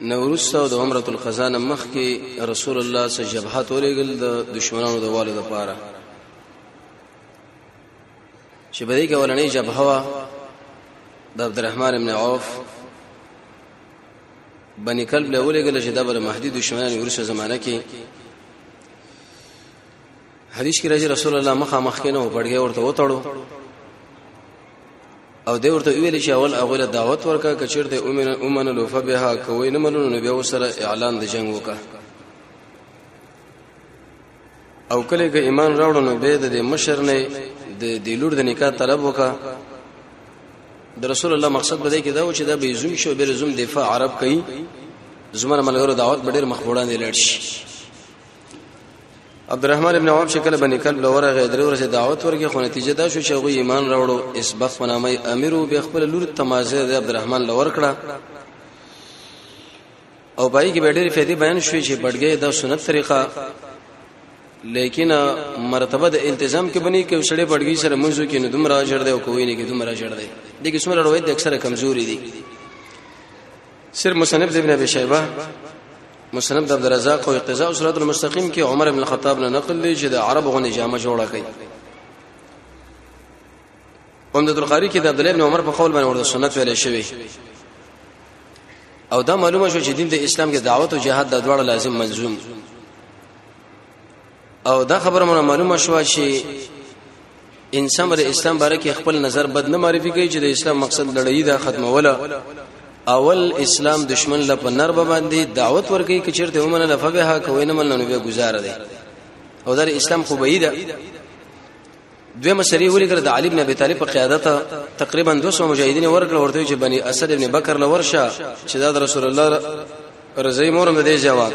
نورسته د عمره القضا نه مخکې رسول الله صلی الله علیه وسلم جبهه تولېګل د دشمنانو د والو لپاره چې بده کې ولنې جبهه وا د عبدالرحمن ابن عوف بني کلب له ولېګل چې د بر مهدی دشمنان ورسره زمانہ کې حدیث کې راځي رسول الله مخه مخ کې نو پړګي ورته وتړو او د ورته ویل چې اول اوله دعوت ورکا کچیر د امن امن لوفه بها کوی نه منو نو بیا وسره اعلان د جنگ وکا او کله که ایمان راوړو نو به د مشر نه د دلور د نکاح طلب وکا د رسول الله مقصد بده کې دا و چې دا به زوم شو به زوم دفاع عرب کوي زمره ملګرو دعوت به ډېر مخبوړان دي لړ شي عبدالرحمن ابن عوف شکل بنی کلب لور غې درې ورځې دعوت ورکې خو نتیجه دا شو چې غوی ایمان راوړو اس بخ په نامه امیرو به خپل لور تمازه د عبدالرحمن لور کړه او پای کې ډېرې فائدې بیان شوې چې بډګې دا سنت طریقه لیکن مرتبه د التزام کې بنی کې سړې بډګې سره منځو کې نه دومره اجر دی او کوی نه کې دومره اجر دی د کیسمه روایت اکثره کمزوري دي سر مصنف ابن ابي شيبه مصنف عبد الرزاق او اقتضاء صراط المستقيم کې عمر ابن الخطاب نه نقل دی چې د عرب غونې جامه جوړه کړي عمدة القاری کې د عبد الله بن عمر په قول باندې ورته سنت ویل شوی او دا معلومه شو چې دین د اسلام کې دعوت او جهاد د دواړو لازم ملزوم او دا خبره مونږ معلومه شو چې انسان بر اسلام باره کې خپل نظر بد نه معرفي کوي چې د اسلام مقصد لړۍ دا ختموله اول اسلام دشمن له په نرب باندې دعوت ورکړي چې چیرته ومنه نه فبها کوي نه مننه به گزاره دي او در اسلام خو بعیده دوی مسری ولې کړ د علي بن ابي طالب په قیادت تقریبا 200 مجاهدین ورکړ ورته چې بني اسد ابن بکر لورشه چې دا رسول الله رضی مورم د دې جواب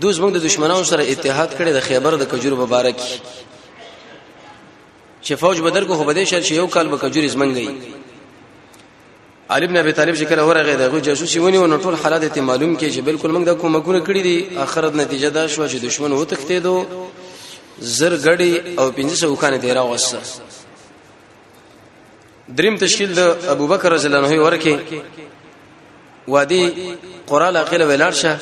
دوی زموږ د دشمنانو سره اتحاد کړي د خیبر د کجور مبارک چې فوج بدر کو خو بده شر چې یو کال به کجور زمنګي علي ابن ابي طالب چې کله ورغه د غو جاسوسي ونی ونو ټول حالات ته معلوم کې چې بالکل موږ د کومه ګره کړی دي اخرت نتیجه دا شو چې دشمن و تخته دو زر غړي او 1500 کان دی راوسته دریم تشکیل د ابوبکر رضی الله عنه ورکه وادي قرال اخیله ولاړ شه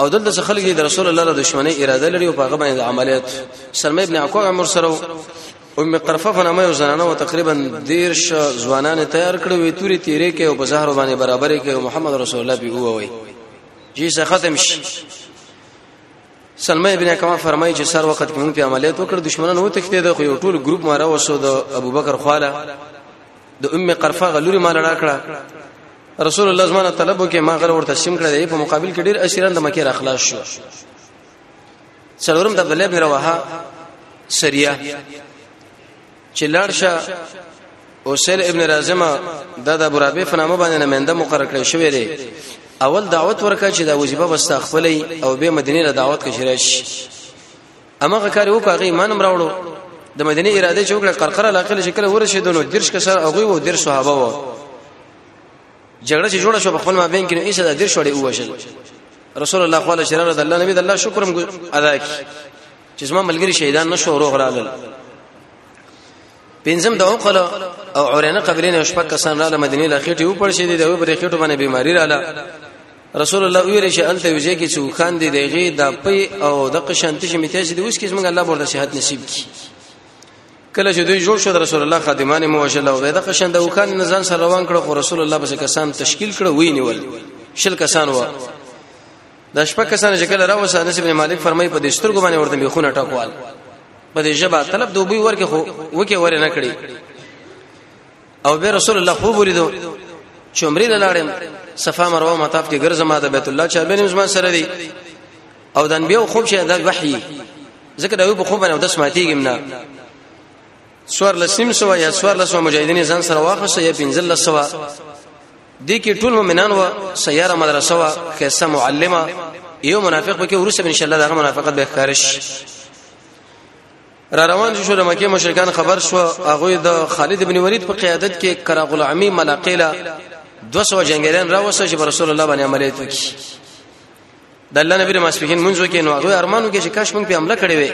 او دلته څخه خلګي د رسول الله د دشمنی اراده لري او په هغه باندې عملیات سلمہ ابن عکوع عمر سره او می قرفه فنامه او زنانه او تقریبا دیرش ځوانان تیار کړو وی توري تیرې کې او په زهر باندې برابرې کې او محمد رسول الله به هو وی جی څه ختم شي سلمہ ابن عکوع فرمایي چې سر وخت کې موږ په عملیات وکړ دشمنان وو تخته د خو یو ټول ګروپ مارا وسو د ابوبکر خواله د ام قرفه غلوري مال راکړه رسول الله زمانه طلب وکي ما غره ورته شم کړی په مقابل کې ډیر اسیران د مکه را خلاص شو څلورم د بلې بن رواحه سریه چې لړشه اوسل ابن رازمه د د ابو رابع فنامه باندې نماینده مقرر کړی شوی دی اول دعوت ورکړه چې دا وظیفه بس خپلې او به مدینه له دعوت کې شریش امغه کار وکړ هغه ایمان راوړو د مدینه اراده چې وکړه قرقره علاقه له شکل ورسېدونو درش کسر هغه وو درش صحابه وو جګړه چې جوړه شو په خپل مابین کې نو ایسه د درش وړي وشل رسول الله صلی الله علیه وسلم د الله نبی د الله شکرم ادا کی چې زما ملګری شهیدان نشو روغ راغل پنځم د اوقل او عورانه قبلین او شپک کسان را مدینه له خېټه و پړ شې دي د وبرې خېټه باندې بیماری رااله رسول الله ویل چې انت ویځه کې چې وکاند دی دیغه د پي او د قشانت چې متیاج دی اوس کې موږ الله ورته صحت نصیب کی کله چې دوی جوړ شو رسول الله خادمان مو وشل او د قشانت وکاند نزان سره روان کړو خو رسول الله بس کسان تشکیل کړو وی نیول شل کسان و د شپه کسان چې کله راوسه انس ابن مالک فرمای په دې سترګو باندې ورته میخونه ټکوال په دې جبا طلب دوبوي ورکه خو وکي ور نه کړی او به رسول الله خوب ولیدو چې عمرې له لاړم صفا مروه مطاف کې ګرځم د بیت الله چا بینم زما سره دی او دن بیا خوب شه د وحي ذکر او په خوب نه د سماتیګم نه سوار لسیم سو یا سوار لسو مجاهدین ځان سره واخصه یا پنځل لسو دي کې ټول مؤمنان و سیاره مدرسه و خیسه معلمه یو منافق به کې ورسره ان شاء الله دا منافقت به خارج را روان شو د مکه مشرکان خبر شو هغه د خالد ابن ولید په قیادت کې کراغ العمی ملاقیلا 200 جنگیران راوسه چې رسول الله باندې عملیات وکړي د الله نبی ماسپخین منځو کې نو هغه ارمانو کې چې کاش مونږ په حمله کړې وې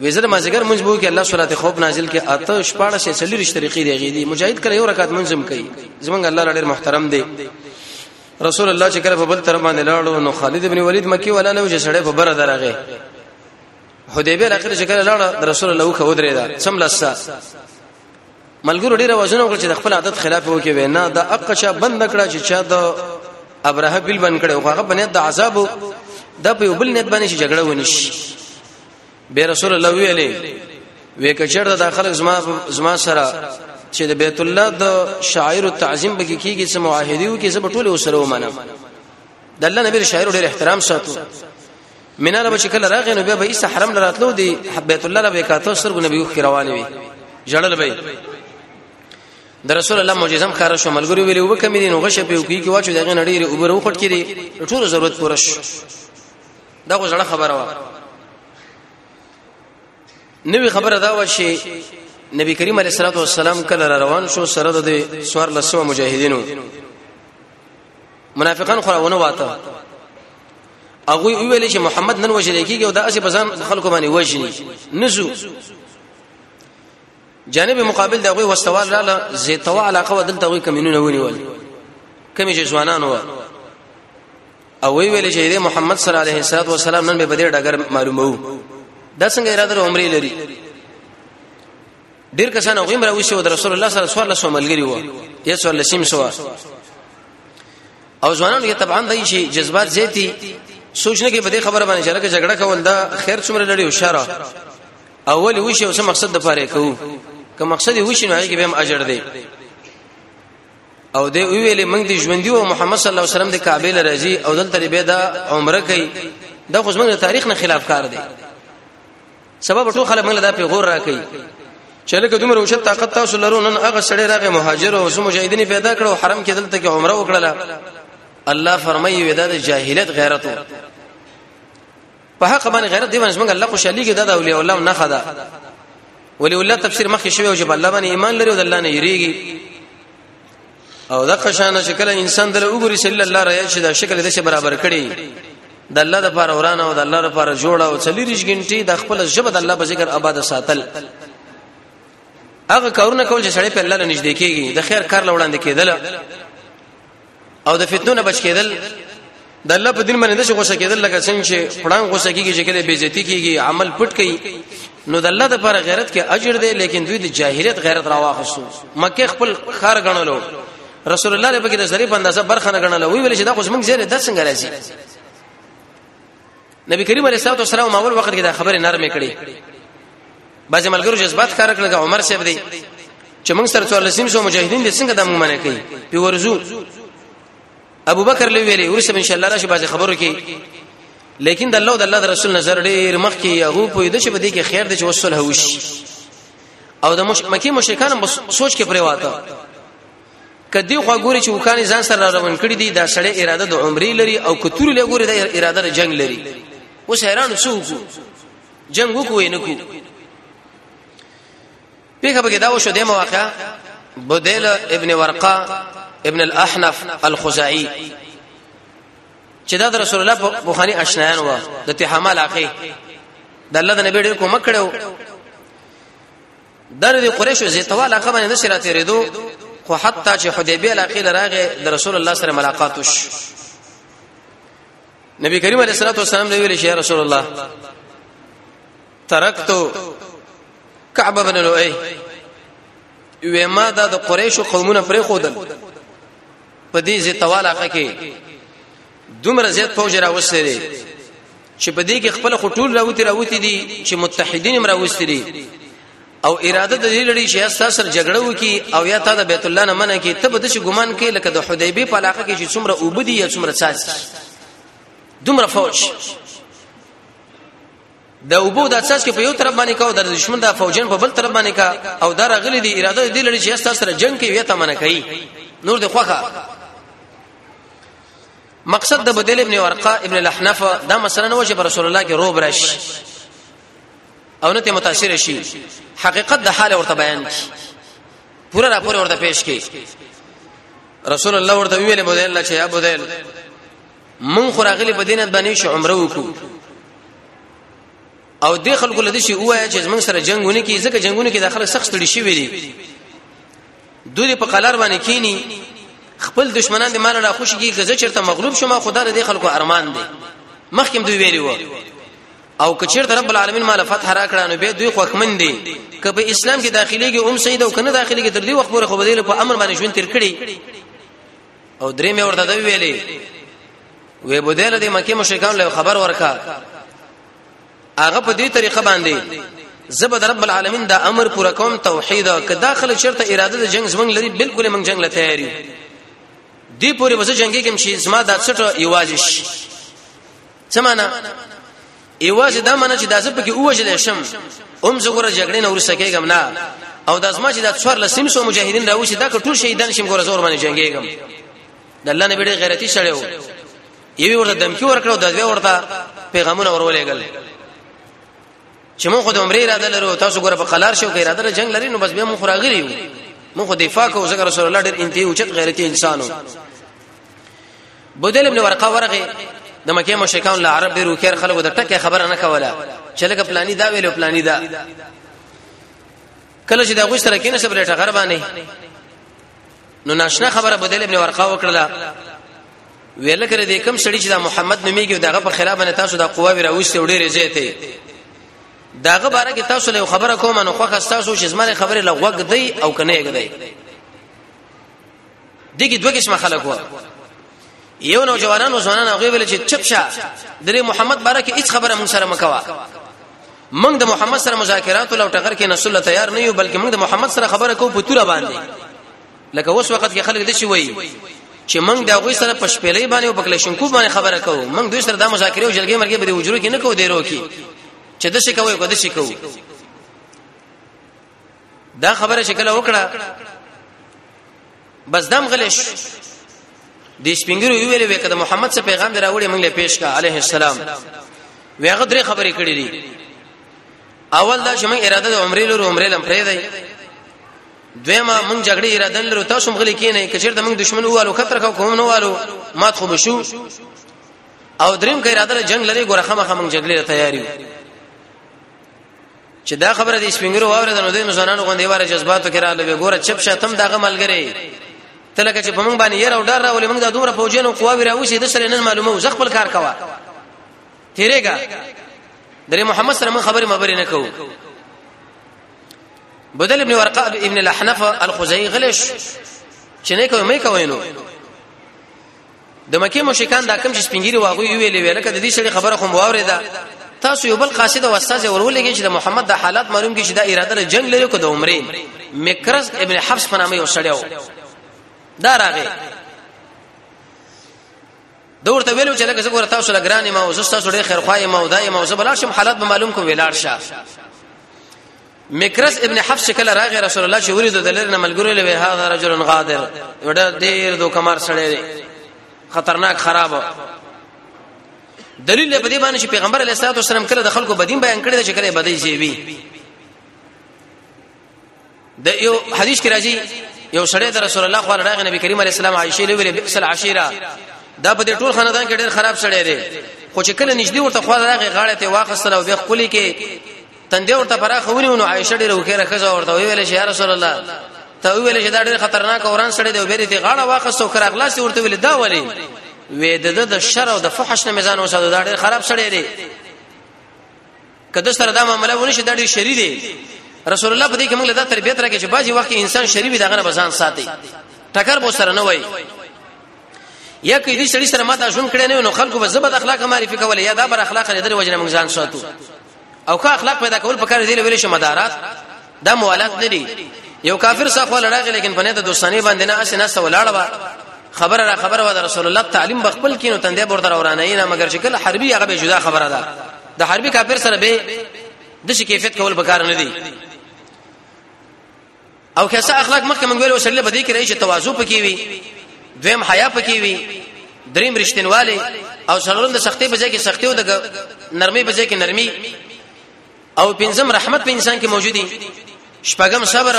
وزر مازیګر مونږ بو کې الله سورته خوف نازل کې اته شپاړه شې سلیریش طریقې دی غېدي مجاهد کړه یو رکعت منظم کوي زمونږ الله لړ محترم دی رسول الله چې کله په بل تر باندې لاړو نو خالد ابن ولید مکی ولا نه چې سړی په بره درغه حدیبیه اخر چې کله لاړه رسول الله خو درې دا سم لسا ملګرو ډیر وژنه وکړه چې د خپل عادت خلاف وکړي وینا د اقشا بند کړه چې چا د ابراه بل بند کړه خو هغه بنیت د عذاب د په بل نیت باندې جګړه ونیش به رسول الله ویلې وې کچر د داخله زما زما سره چې د بیت الله د شاعر او تعظیم بګی کیږي چې معاهدیو کې زب ټوله وسره ومنم د الله نبی شاعر ډېر احترام ساتو مینا له شکل راغې نو بیا به ایسه حرم لراتلو دی بیت الله له وکاتو سرګو نبی خو روان وي جړل به د رسول الله معجزم خار شو ملګری ویلو وکمې نو غشه په کوي کې واچو دغه نړۍ ری اوبره وخټ کړي ټول ضرورت پورش دا خو زړه خبره وه نوې خبره دا و چې نبی کریم علیه الصلاه والسلام کله را روان شو سره د سوار لسو مجاهدینو منافقان خو راونه واته هغه ویل چې محمد نن وجل کیږي او دا اسی بزان خلکو باندې وجني نزو جانب مقابل دا غوي واستوال لاله زیتوا علاقه ودلته غوي کمینونه ونیول کمی چې ځوانان و او وی ویل چې محمد صلی الله علیه وسلم نن به دې ډګر معلومو دا څنګه اراده عمره لري ډیر کسان او عمره وشو د رسول الله صلی الله علیه وسلم ملګری وو یې صلی الله علیه وسلم او ځوانانو کې طبعا دای شي جذبات زیاتی سوچنه کې بده خبره باندې چلکه جګړه کول دا خیر څومره لري هوشاره اول وشي او څه مقصد د پاره کوو که مقصد وشي نو هغه به هم اجر دی او دی ویلې موږ د ژوندۍ او محمد صلی الله علیه وسلم د کعبه لرزي او دلته به دا عمره کوي دا خو زموږ تاریخ نه خلاف کار دی سبب ټول خلک موږ دا پیغور راکړي چې لکه دومره وشت طاقت تاسو لرو نن هغه سړی راغی مهاجر او سم مجاهدین پیدا کړو حرم کې دلته کې عمره وکړه الله فرمایي ودا د جاهلیت غیرت په حق باندې غیرت دی باندې موږ الله خوشالي کې دا اولیاء الله نه خدا ولی الله تفسیر مخکې شوی او چې الله باندې ایمان لري او الله نه یریږي او دا قشانه چې کله انسان دل وګوري چې الله ریا شي دا شکل دې برابر کړي د الله د پاره ورانه او د الله لپاره جوړه او چلیریش غنټي د خپل ژبه د الله په ذکر آباد ساتل هغه کارونه کول چې سړی په الله نه نږدې کیږي د خیر کار لوړاندې کېدل او د فتنو نه بچ کېدل د الله په دین باندې نشي غوسه کېدل لکه څنګه چې پړان غوسه کیږي چې کله بیزتی کیږي عمل پټ کوي نو د الله د پر غیرت کې اجر دی لیکن دوی د جاهلیت غیرت راواخصو مکه خپل خار غنلو رسول الله په کې د ظریف اندازه برخه نه غنلو وی ویل چې دا خو موږ زیره د څنګه راځي نبی کریم علیه الصلاه والسلام اول وخت کې دا خبره نرمه کړې بعضې ملګرو جذبات کار کړل عمر صاحب دی چې موږ سره څو لسیم سو مجاهدین دې څنګه د موږ منې کوي په ورزو ابو بکر لوي ویلي ورسې ان شاء الله راشي بعضې خبرو کې لیکن د الله او د الله رسول نظر ډېر مخ کې یو په دې چې بده کې خیر دې چې وصل هوش او د مکه مشرکان سوچ کې پرې واته کدی خو ګوري چې وکاني ځان سره روان کړی دی دا سړی اراده د عمرې لري او کتور له ګوري د اراده د جنگ لري اوس حیران شو جنگ وکوي نه کو پیغه بګه دا وشو د مواقع بدیل ابن ورقه ابن الاحنف الخزاعي چې دا رسول الله بخاری آشنایان و د تهامه علاقه د الله د نبی ډېر کومک کړو در دې قریشو زیتوا علاقه باندې نشي راتېریدو خو حتی چې حدیبیه علاقې لراغه د رسول الله سره ملاقات وش نبی کریم علیه الصلاه والسلام دی ویل شي رسول الله ترکت کعب بن لؤي وې ما دا د قریشو قومونه پرې خودل په دې زیتوا علاقه کې دومره زیات فوج را وسره چې په دې کې خپل خټول راوتی راوتی دي چې متحدین هم راوستي دي او اراده د دې لړۍ چې تاسو سره جګړه وکي او یا تا د بیت الله نه منه کې ته به د شي ګمان کې لکه د حدیبی په علاقه کې چې څومره وبدي یا څومره ساس دومره فوج د وبو د اساس کې په یو طرف باندې کاو د دشمن د فوجن په بل طرف باندې کا او دا رغلی دی اراده دې لري چې تاسو سره جنگ کې ویته منه کوي نور د خوخه مقصد د بدل ابن ورقه ابن الاحنف دا مثلا نو چې رسول الله کې روب راشي او نته متاثر شي حقیقت د حال ورته بیان کی پورا راپور ورته پیش کی رسول الله ورته ویل بدل الله چې یا بدل مون خو راغلی په دینت باندې شو عمره وکړو او د خلکو لدی شي وای چې موږ سره جنگونه کی ځکه جنگونه کی داخله سخت لري شي ویلي دوی په قلار باندې کینی خپل دشمنان د مال را خوشي کی غزه چرته مغلوب شوم خدا دې خلکو ارمان دی مخکې دوی ویلی وو او کچیر رب العالمین مال فتح را کړه نو به دوی خوښمن دي که په اسلام کې داخليږي اوم سید او کنه داخليږي تر دې وخت پورې خو بدیل په امر باندې ژوند تیر کړي او درې مې ورته دوی ویلې وې بدیل د مکه مشرکان له خبر ورکا هغه په دې طریقه باندې زبد رب العالمین دا امر پورا کوم توحید که داخله شرط اراده د جنگ زمنګ لري بالکل موږ جنگ لته یاري دی پوری وځه جنگي کوم شي زما د څټ ایواجش سمانا ایواز دا منه چې داسې پکې اوجل شم اوم زګره جګړې نه ورسه کېږم نه او د ازما چې د څوار لسیم سو مجاهدین راوشي دا ټول شهیدان شم ګور زور باندې جنگيږم د الله نبی ډېر غیرتی شړیو یوی ورته دمکی ورکړو د دوی ورته پیغامونه ورولېګل چې موږ خو د عمرې را دلرو تاسو ګوره په قلار شو کې را دلرو جنگ لري نو بس بیا موږ راغلی یو موږ دفاع کوو ځکه رسول الله ډېر انتهي او چت غیرتی انسانو بدل ابن ورقه ورغه د مکه مشرکان له عرب ډیرو خیر خلکو د ټکه خبره نه کوله چې لکه پلاني دا ویلو پلاني دا کله چې دا غوښ سره کینې سره ټغر باندې نو ناشنا خبره بدل ابن ورقه وکړه ویل کړه دې کوم سړی چې دا محمد نوميږي داغه په خلاف باندې تاسو دا قوا وی راوستي وړي زیته داغه باره کې تاسو له خبره کوم نو خوخه تاسو چې زمره خبره لغوګ دی او کنه یګ دی دګي دوه قسم خلک وو یو نو جوانانو ځوانان هغه ویل چې چپ شه درې محمد بارک هیڅ خبره مون سره مکوا موږ د محمد سره مذاکرات او ټغر کې نسل تیار نه یو بلکې موږ د محمد سره خبره کوو په توره باندې لکه اوس وخت کې خلک د شي وایي چې موږ د غوي سره په شپېلې باندې او په کلشنکو باندې خبره کوو موږ دوی سره د مذاکره او جلګې مرګې به د وجرو کې نه کوو دیرو کې چې د شي کوي کو د شي کوو دا خبره شکل وکړه بس دم غلش د سپینګرو ویل وی کده محمد صلی پیغام دراوړي موږ له پیش کا علیه السلام ویغه درې خبرې کړې دي اول دا چې موږ اراده د عمرې لور عمرې لم پرې دی دویمه موږ جګړې اراده لرو تاسو مغلي کې نه کچیر د موږ دشمن ووالو خطر کو کوم نه والو مات خو بشو او دریم کې اراده جنگ لري ګورخه مخه موږ جګړې تیاری چې دا خبره دې سپینګرو واورې نو دوی مسلمانانو غوندې واره جذباتو کې رااله به ګوره چپ شاتم داغه ملګری تلکه چې په موږ باندې یره او ډار راولې موږ د دومره فوجینو قواوی راوسی د سره نن معلومه و زخپل کار کوا تیرېګا درې محمد سره من خبرې مبرې نه کوو بدل ابن ورقه ابن الاحنف الخزاعي غلش چې نه کوي مې کوي نو د مکه مشکان دا کم چې سپینګری واغوي ویلې ویل کده دې شړې خبره کوم واورې ده تاسو یو بل قاصد او استاد ورولېږي چې د محمد د حالات معلوم کې چې دا اراده له جنگ لري کو د عمره مکرز ابن حفص په نامه یو سړیو دا راغی دور ته ویلو چې لکه څنګه تاسو لګرانې ما او زستا سره خیر خوای ما او دای ما او زبلار شم حالات به معلوم کوم ویلار شه مکرس ابن حفص کله راغی رسول الله چې ورید د لری نه ملګری لوي هاذا رجل غادر وړه ډیر دو کمار سړی دی خطرناک خراب دلیل په دې باندې چې پیغمبر علیه الصلاه والسلام کله د خلکو بدین بیان کړی چې کله بدی شي وی د یو حدیث کې راځي یو سړی د رسول الله صلی الله علیه نبی کریم علیه السلام عائشه لوي بئس العشیره دا په دې ټول خاندان کې ډیر خراب سړی دی خو چې کله نږدې ورته خو راغی غاړه ته واخصله او به خولي کې تندې ورته پراخه ونیو نو عائشه ډیره وکړه خزه ورته ویل شي یا رسول الله ته ویل شي دا ډیر خطرناک اوران سره دی وبېری ته غاړه واخصو کړه اخلاص ورته ویل دا ولی وې د د شر او د فحش نه میزان وساته دا ډیر خراب سره دی کده سره دا معاملې ونه شي دا ډیر شری دی رسول الله په دې کې موږ له دا تربیت راکې چې بعضی وخت انسان شریبي دغه نه بزان ساتي ټکر بو سره نه وای یا کې دې سړي سره ماته شون کړي نه نو خلکو به زبد اخلاق معرفي کول یا دا بر اخلاق لري د وجنه موږ ځان ساتو او ښه اخلاق پیدا کول په کار دی ویل شي مدارات دا موالات نه دي یو کافر صفه لړاغه لیکن په نه د دوستانی باندې نه اسنه سو لاړه خبر را خبر و د رسول الله تعلیم بخپل کینو تندې برته ورانه نه مګر چې کله حربي هغه به جدا خبره ده د حربي کافر سره به د شي کیفیت کول بکار نه دي او خاصه اخلاق مخکې موږ ویلو سړي په دې کې راشي تواضع پکې وي دویم حیا پکې وي دریم رښتینواله او څلورم د سختي په ځای کې سختي او د نرمي په ځای کې نرمي او پنځم رحمت په انسان کې موجودي شپږم صبر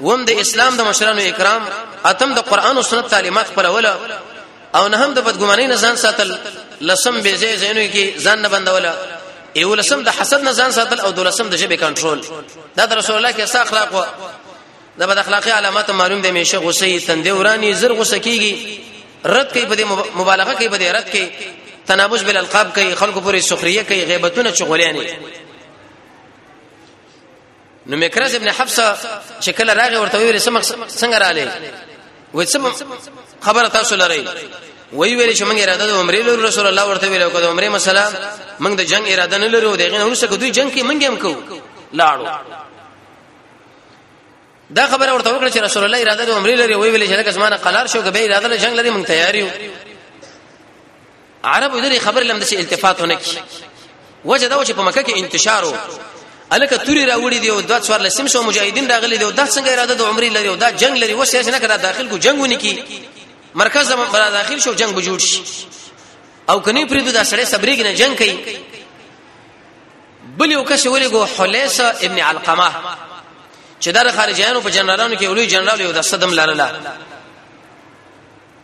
وم د اسلام د مشرانو اکرام اتم د قران او سنت تعلیمات خپلوله او نه هم د بدګمانۍ نه ځان ساتل لسم به زې زینو کې ځان نه بندول یو لسم د حسد نه ځان ساتل او دولسم د جبه کنټرول دا د رسول الله کې اخلاق و د بد اخلاقی علامات معلوم دي مشه غصه تندې ورانی زر غصه کیږي رد کوي په مبالغه کوي په رد کوي تنابز بل القاب کوي خلکو پورې سخريه کوي غیبتونه چغولې نه نو مکرز ابن حفص چې کله راغی ورته ویل سم څنګه رااله وې سم خبره تاسو لري وی ویل چې موږ اراده د عمرې لور رسول الله ورته ویل کو د عمرې مسله موږ د جنگ اراده نه لرو دغه نه ورسره دوی جنگ کې موږ هم کو لاړو دا خبره ورته وکړه چې رسول الله اراده د عمرې لري وی ویل چې لکه زمانه قلار شو کبه اراده له جنگ لري موږ تیار یو عربو دې خبر لم د شي التفات نه کی وجه دا و چې په مکه کې انتشار وو الکه توري راوړي دی او د څوار لسم شو مجاهدین راغلي دی او دا څنګه اراده د عمرې لري او دا جنگ لري وسه نه کړه داخل کو جنگ ونی کی مرکز زم برا داخل شو جنگ بجوړ شي او کني پرې دا سړی صبرېګ نه جنگ کوي بل یو کس ولې ګو حلیسه ابن علقمه چې د خارجيانو په جنرالانو کې ولوي جنرال یو د صدم لرله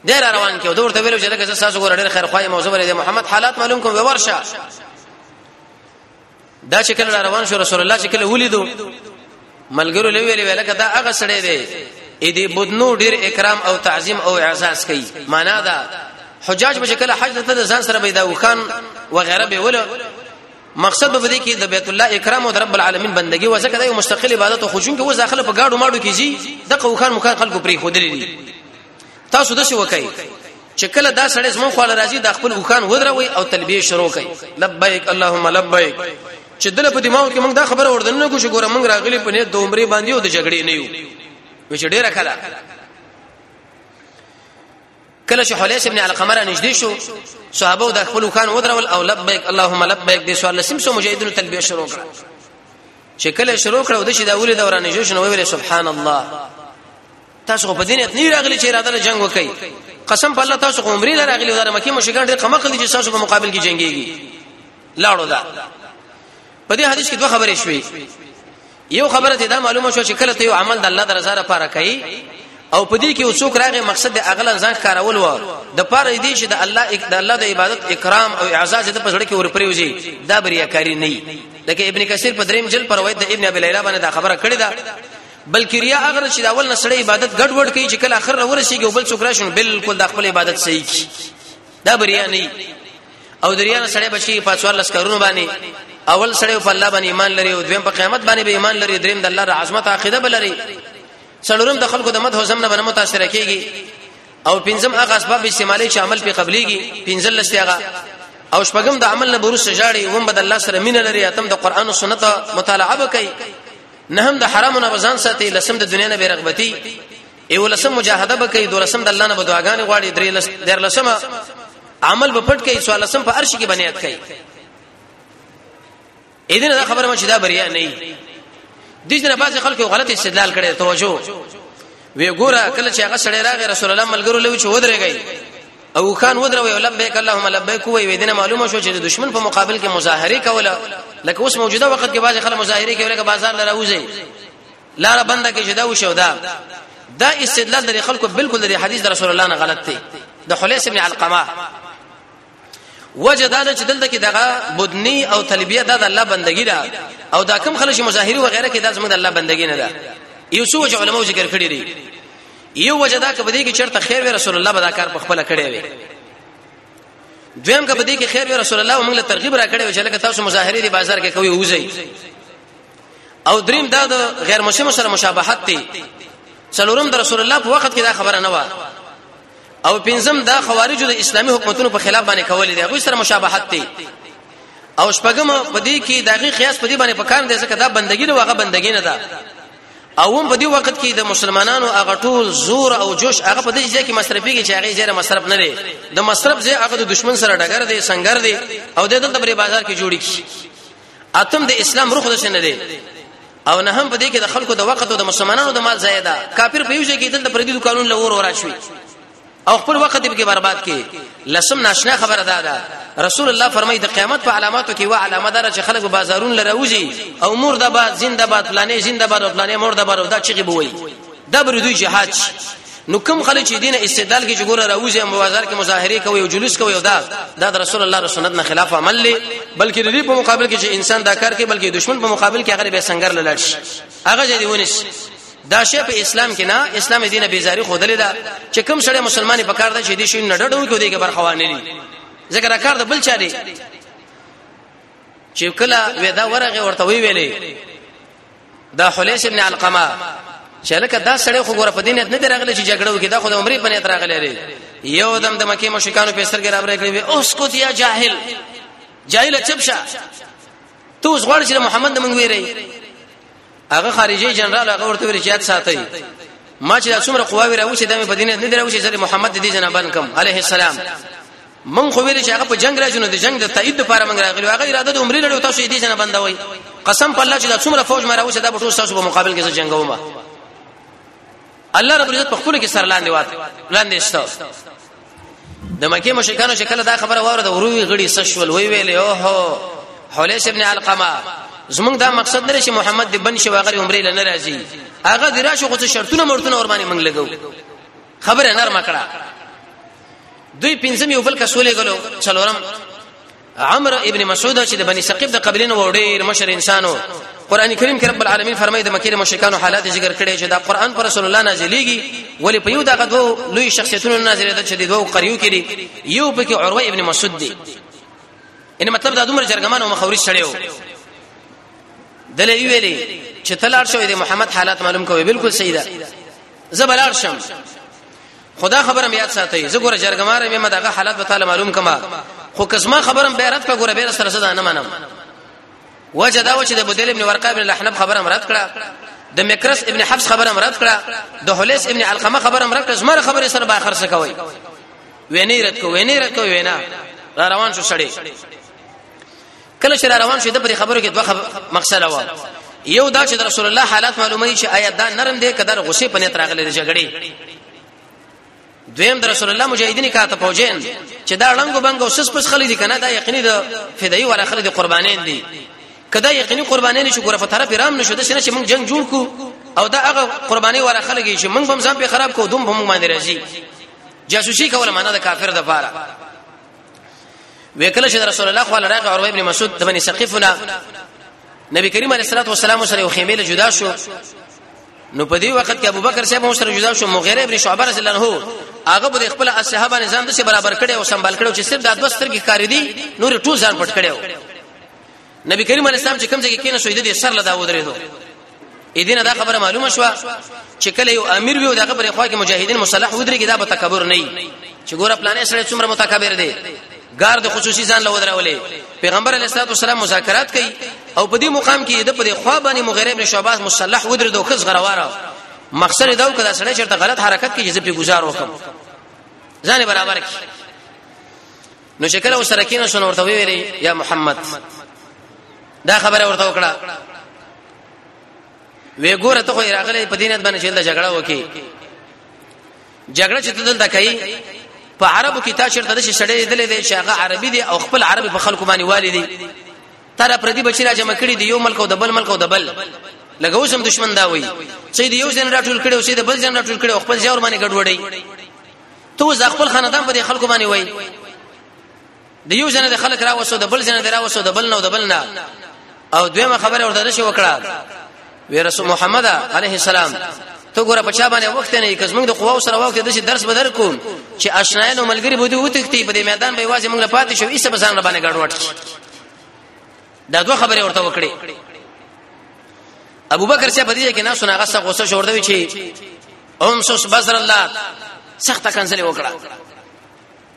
ډیر روان کې دوی ورته ویل چې لکه تاسو ګور ډیر خیر خوای موضوع ولې محمد حالات معلوم کوم ورشه دا چې کله روان شو رسول الله چې کله ولیدو ملګرو لوي ویل لکه دا هغه سړی دی اې دې بدنو ډیر اکرام او تعظیم او اعزاز کوي معنا دا حجاج به کله حج ته ځان سره پیدا وخان و غیره به ول مقصد به دې کې د بیت الله اکرام او د رب العالمین بندگی و ځکه د مستقل عبادت او خوشون کې و ځاخله په گاډو ماډو کیږي د قوخان مخان خلکو پرې خودلې دي تاسو د څه وکای چې کله دا سړی زمون خو راځي د خپل وکان ودروي او تلبیه شروع کوي لبیک اللهم لبیک چې دله په دماغ کې موږ دا خبره وردننه کو چې ګوره موږ راغلي په نه د عمرې باندې او د جګړې نه یو و چې ډیره کړه کله چې حلیس ابن علقمه را نږدې شو صحابه د خپل وکان ودرول او لبیک اللهم لبیک د سوال لسم سو مجاهدینو تلبیه شروع کړه چې کله شروع کړه د شي دا ولې دورانه جوش نو ویل سبحان الله تاسو په دین نه راغلی چې اراده له جنگ وکړي قسم په الله تاسو کوم ری راغلی ودار مکه مشکان ډېر قمه کړی چې تاسو په مقابل کې جنگيږي لاړو دا په دې حدیث کې دوه خبرې شوې یو خبره ته دا معلومه شو چې کله ته یو عمل د الله د رضا لپاره کوي او په دې کې وڅوک راغی مقصد د اغلا ځان کارول و د پاره دې چې د الله د الله د عبادت اکرام او اعزاز د پسړه کې ورپریوځي دا بریاکاری نه لکه ابن کثیر په دریم جلد پر روایت د ابن ابي لیلا باندې دا خبره کړې ده بلکې ریا هغه چې د اول نسړې عبادت ګډ وډ کوي چې کله اخر ورسیږي او بل څوک راشنو بالکل د خپل عبادت صحیح کی دا بریا نه او دریا نه سړی بچي په څوار لس کارونه باندې اول سړی په الله باندې ایمان لري او دویم په قیامت باندې به ایمان لري دریم د الله د عظمت عقیده بلري څلورم د خلکو د مدح زم نه متاثر کیږي او پنځم هغه اسباب استعمالي چې عمل په قبليږي پنځل لستیغه او شپږم د عمل نه برس جاړي هم بد الله سره مين لري اتم د قران او سنت مطالعه وکړي نه هم د حرام نه بزان ساتي لسم د دنیا نه بیرغبتی ایو لسم مجاهده بکې دو لسم د الله نه بدواګانې غواړي درې لس در لسم عمل به پټ کوي سوال لسم په عرش کې بنیاد کوي اذن دا خبره مشه دا بریا نه دی دجنه باز خلکو غلط استدلال کړي توجه وی ګوره کله چې هغه سړی راغی رسول الله ملګرو لوي چې ودرېږي او خان ودروي او لبیک اللهم لبیک وی ودینه معلومه شو چې د دشمن په مقابل کې مظاهره کوله لکه اوس موجوده وخت کې بعضی خلک مظاهره کوي لکه بازار لره وځي لاره بنده کې جدا وشو دا دا استدلال د خلکو بالکل د حدیث د رسول الله نه غلط دی د حلیس ابن علقمه وجه دا ده چې دلته کې دغه بدنی او تلبیه دا د الله بندگی ده او دا کم خلک مظاهری و غیره کې دا زموږ د الله بندگی نه ده یو څو وجه علماو ذکر کړی دي یو وجه دا کبه دې کې چرته خیر وی رسول الله بدا کار په خپل کړی وي دویم کبه دې کې خیر وی رسول الله موږ له ترغیب را کړی وي چې لکه تاسو مظاهری دی بازار کې کوي وځي او دریم دا د غیر مسلمان سره مشابهت دی څلورم د رسول الله په وخت کې دا خبره نه و او پنځم دا خوارجو د اسلامي حکومتونو په خلاف باندې کولې دي هغه سره مشابهت دي او شپږم په دې کې دغه قیاس په دې باندې پکار دی ځکه دا بندګی نه واغه بندګی نه ده او هم په دې وخت کې د مسلمانانو هغه ټول زور او جوش هغه په دې ځای کې مصرفيږي چې هغه ځای مصرف نه لري د مصرف ځای هغه د دشمن سره ډګر دی سنگر دی او د دلته بری بازار کې جوړی کی اتم د اسلام روح د شنه دی او نه هم په دې کې د خلکو د وخت او د مسلمانانو د مال ضایع ده کافر په یو ځای کې د پردي قانون لور ورا شوی او خپل وخت به برباد کړي لسم ناشنا خبره ده ده رسول الله فرمایي د قیامت په علاماتو کې وا علامه دار چې خلک بازارون لروزي او مور د باد زنده باد پلانې زنده باد پلانې مور د باد دا چې بوي دا بریدوی جهاد شي نو کوم خلک چې دین استدلال کې جګور راوځي مبازار کې مظاهره کوي او جلوس کوي او دا دا رسول الله رسول سنت نه خلاف عمل لې بلکې د دې په مقابل کې چې انسان دا کار کوي بلکې دشمن په مقابل کې هغه به سنگر لاله شي هغه دې ونس دا شی په اسلام کې نه اسلام دینه بیزاری خودلې ده چې کوم سړی مسلمانې په کار ده چې دې شي نه ډډو کې دې کې برخوانې نه ذکر کار ده بل چا دی چې کله ودا ورغه ورته وی ویلې دا حلیس ابن علقمه چې لکه دا سړی خو ګوره په دې نیت نه دی راغلی چې جګړه وکړي دا خو د عمرې په نیت راغلی دی یو دم د مکه مشرکانو په سر کې راوړې کړې وي اوس کو دیا جاهل جاهل چپ شه ته اوس غواړې چې محمد موږ ویری هغه خارجي جنرال هغه ورته ویل چې یاد ساتي ما چې څومره قواوی راوښې د مې په دې نیت نه دی راوښې چې محمد دې جنابان کم عليه السلام من خو ویل چې هغه په جنگ راځو نه د جنگ د تایید لپاره من راغلی هغه اراده د عمرې لړو تاسو دې جن بندوي قسم په الله چې دا څومره فوج مراو چې دا به ټول تاسو په مقابل کې جنگ ومه الله رب عزت په خپل کې سر لاندې وات لاندې استو د مکه مشکانو چې کله دا خبره وره د وروي غړي سشول وی ویلې اوه حلیش ابن علقمه زمونږ دا مقصد نه چې محمد د بن شواغری عمرې لنه راځي هغه دراشه خو شرطونه مرتونه ور باندې منګ لګو خبره نرمه کړه دوی پنځم یو بل کس ولېګلو څلورم عمرو ابن مسعود چې د بني ثقيف د قبيلې و ډېر مشر انسانو قران کریم کې رب العالمین فرمایي د مکه مشرکانو حالات ذکر کړي چې دا قران پر رسول الله نازلېږي ولې په یو دغه دوه لوی شخصیتونو نازلې ده چې د دوه قریو کې دي یو پکې عروه ابن مسعود دی ان مطلب دا دومره جرګمان او مخوري شړیو دلې ویلي چې تلار شوې د محمد حالات معلوم کوي بالکل صحیح ده زبلار شم خدا خبرم یاد ساتي زه ګوره جرګمار مې مداغه حالت به تعالی معلوم کما خو کزما خبرم بیرت کا ګوره بیر سره صدا نه منم وجه دا و چې د بدل ابن ورقه ابن الاحنب خبره مراد کړه د مکرس ابن حفص خبره مراد کړه د حلیس ابن علقمه خبره مراد کړه زمره خبره سره به اخر څه کوي ویني رد کو ویني رد کو وینا را روان شو سړی کله چې روان شو د پرې خبرو کې دوه مقصد و یو دا چې رسول الله حالات معلومه شي آیا دا نرم دی کدار غصه په نیت راغلي د جګړې دویم د رسول الله مجاهدین کاته پوجین چې دا لنګو بنګو سس پس خلی دي کنه دا یقیني د فدایي ولا خلی د قربانین دي کدا یقیني قربانین شو ګره فتره پیرام نشو د سینه چې موږ جنگ جوړ کو او دا هغه قرباني ولا خلګي چې موږ هم ځان په خراب کو دوم هم باندې راځي جاسوسي کوله معنا د کافر د پاره وکله چې رسول الله صلی الله علیه و آله ابن مسعود د بنی ثقيفنا نبی کریم علیه الصلاه والسلام سره یو خیمه له جدا شو نو په دې وخت کې ابوبکر صاحب سره جدا شو مغیره ابن شعبه رضی الله عنه هغه په خپل اصحاب نظام د سره برابر کړي او سنبال کړي چې صرف د دوه سترګې کاری دي نور ټول ځان پټ کړي نبی کریم علیه السلام چې کوم ځای کې کینې شو د سر لدا ودرېدو اې دینه دا خبره معلومه شو چې کله یو امیر وي او دغه پر خوا کې مجاهدین مصالح ودرېږي دا به تکبر نه وي چې ګوره پلانې سره څومره متکبر دی ګار د خصوصي ځان له ودرولې پیغمبر علیه الصلاه والسلام مذاکرات کوي او په دې مقام کې د په دې خوا باندې مغیره ابن شعباس مصالح ودرې دوه خز غرواره مقصد دا و کړه سره چرته غلط حرکت کې جزې په گزار وکم ځان برابر کی نو چې کله وسره کینو سن ورته ویری یا محمد دا خبره ورته وکړه وی ګوره ته خو راغلی په دینت باندې چې د جګړه وکي جګړه چې دلته کوي په عربو کې تا شرط د شړې دلې دی چې هغه عربي دی او خپل عربي په خلکو باندې والي دی تر پر دې بچی را جمع کړي دی یو ملک او د بل ملک او د بل لکه اوس هم دشمن دا وایي چې دی یو ځین راټول کړي او چې د بل ځین راټول کړي او خپل ځور باندې ګډوډي ته اوس خپل خاندان په دې خلکو باندې وای د یو جن د خلک را وسو د بل جن د را وسو د بل نو د بل نه او دویمه خبره ورته شو وکړه وی رسول محمد علیه السلام ته ګوره بچا باندې وخت نه کز موږ د قواو سره وخت د درس بدر کوم چې آشناین او ملګری بده وتښتي په دې میدان به واځي موږ پاتې شو ایسه بسان باندې ګډوډ دا دوه خبرې ورته وکړي ابو بکر چې په دې کې نه سنا غصه غوسه شو ورته وی هم سوس بصر الله سخت کنځلې وکړه